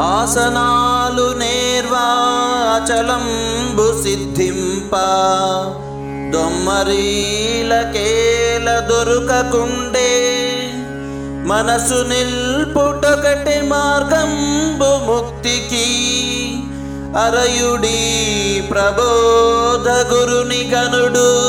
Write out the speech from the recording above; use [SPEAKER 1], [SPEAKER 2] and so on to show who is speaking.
[SPEAKER 1] ఆసనాలు నేర్వాచలంబు సిద్ధింప. దొమ్మరీలకేల దొరుకకుండే. మనసు నిల్పుటొకటి మార్గంబు ముక్తికి. అరయుడి ప్రబోధ గురుని గనుడు